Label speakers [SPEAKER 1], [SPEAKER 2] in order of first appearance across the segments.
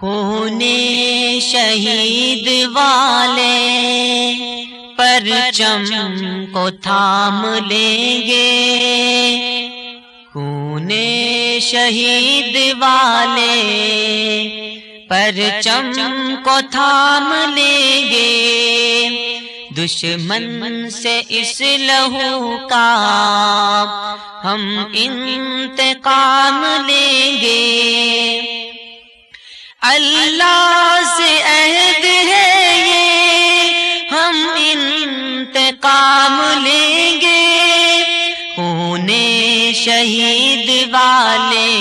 [SPEAKER 1] خون شہید والے پر چم کو تھام لیں گے۔ خون شہید والے پر چم کو تھام لیں گے۔ دشمن سے اس لہو کا ہم انتقام لیں گے۔ اللہ سے عہد ہے یہ، ہم انتقام لیں گے۔ ہونے شہید والے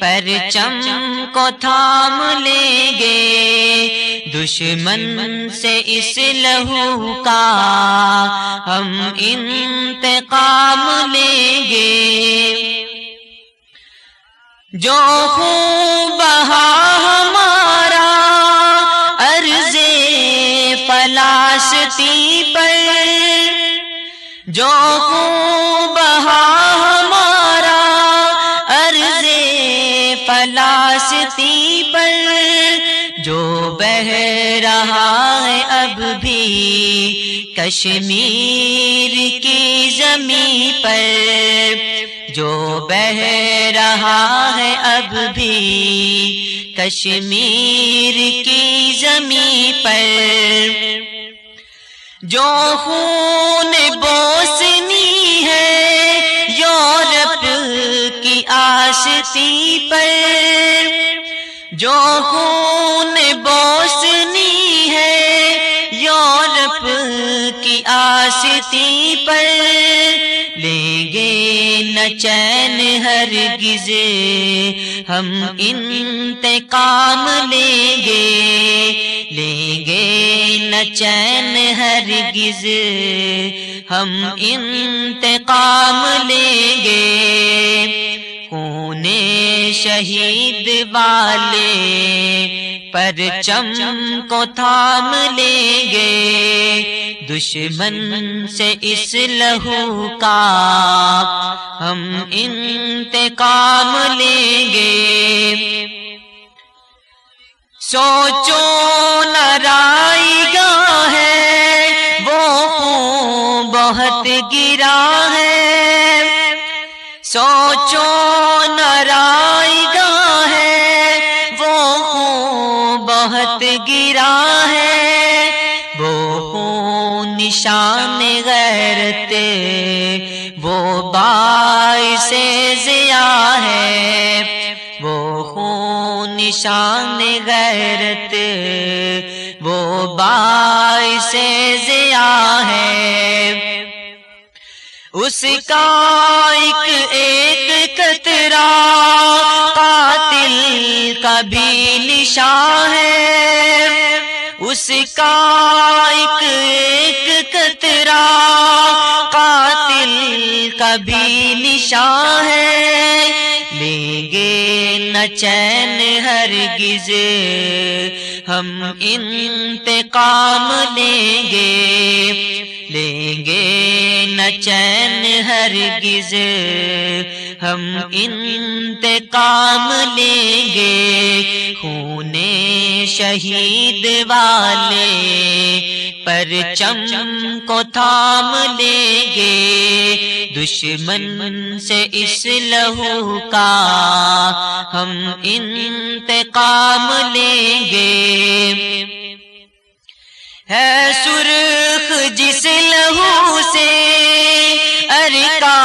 [SPEAKER 1] پر چم کو تھام لیں گے۔ دشمن سے اس لہو کا ہم انتقام لیں گے۔ جو خون بہا جو بہا ہمارا عرض فلاستی پر جو بہ رہا ہے اب بھی کشمیر کی زمین پر جو بہ رہا ہے اب بھی کشمیر کی زمین پر جو خون بوسنی آستی پر جو خون بوسنی ہے، یورپ کی آستی پر لیں گے نہ چین ہر گزے ہم انتقام لیں گے لیں گے نہ چین ہر گز ہم انتقام لیں گے۔ کونے شہید والے پر چم کو تھام لیں گے۔ دشمن سے اس لہو کا ہم انتقام لیں گے۔ سوچو نرائی گا ہے، وہ بہت گرا ہے۔ سوچو وہ باعث ضیا ہے، وہ خون نشان غیرت، وہ باعث ضیا ہے۔ اس کا ایک ایک کترا قاتل کا بھی نشان ہے۔ اس کا کبھی نشان ہے۔ لیں گے نہ چین ہرگز۔ ہم انتقام لیں گے۔ لیں گے نہ چین ہر ہم انتقام لیں گے۔ خون شہید والے پر چم کو تھام لیں گے۔ دشمن سے اس لہو کا ہم انتقام لیں گے۔ ہے سرخ جس لہو سے ارکان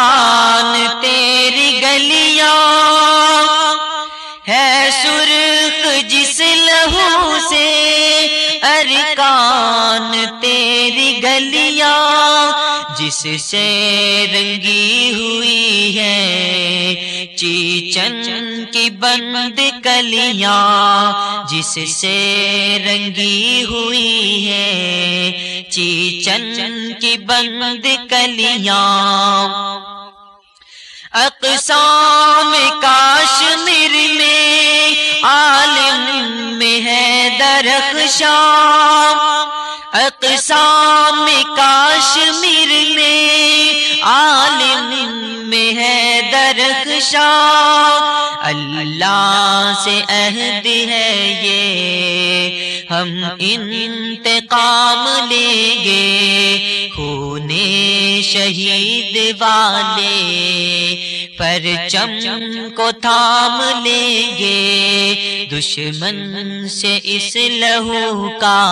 [SPEAKER 1] تیری گلیاں جس سے رنگی ہوئی ہے، چیچن کی بند کلیاں، جس سے رنگی ہوئی ہے، چیچن کی بند کلیاں۔ اقسام کاشمیر میں عالم میں ہے درخشاں۔ اقسام کاشمیر میں عالم میں ہے درخشاں۔ اللہ سے عہد ہے یہ، ہم انتقام لیں گے۔ شہید والے پر چم کو تھام لیں گے۔ دشمن سے اس لہو کا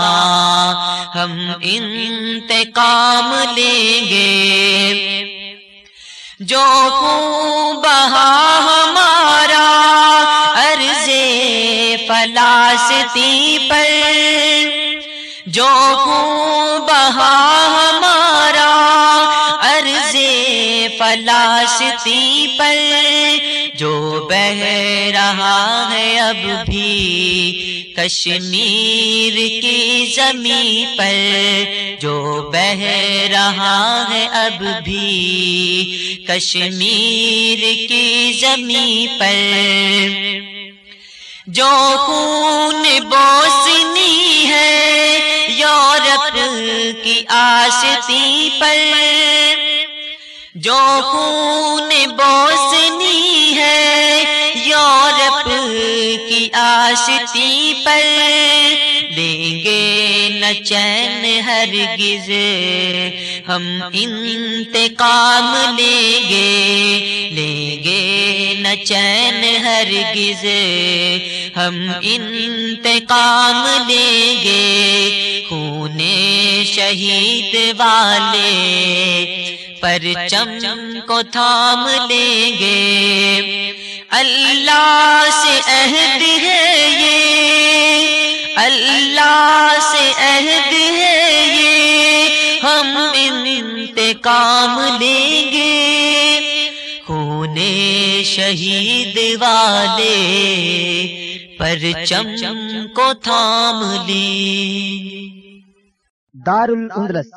[SPEAKER 1] ہم انتقام لیں گے۔ جو خون بہا ہمارا عرض فلاستی پر، جو خون بہا فلاستی پر جو بہ رہا ہے اب بھی کشمیر کی زمین پر جو بہ رہا ہے اب بھی کشمیر کی زمین پر جو خون بوسنی ہے یورپ کی آستی پر جو خون بوسنی ہے، یورپ کی آستی پر دیں گے نہ چین ہرگز۔ ہم انتقام لیں گے لیں گے نہ چین ہرگز۔ ہم انتقام لیں گے، خون شہید والے۔ پر چم کو تھام لیں گے۔ اللہ سے عہد ہے یہ۔ اللہ سے عہد ہے یہ۔ ہم انتقام لیں گے۔ خون شہید والے پر چم کو تھام لیں۔
[SPEAKER 2] دار الاندلس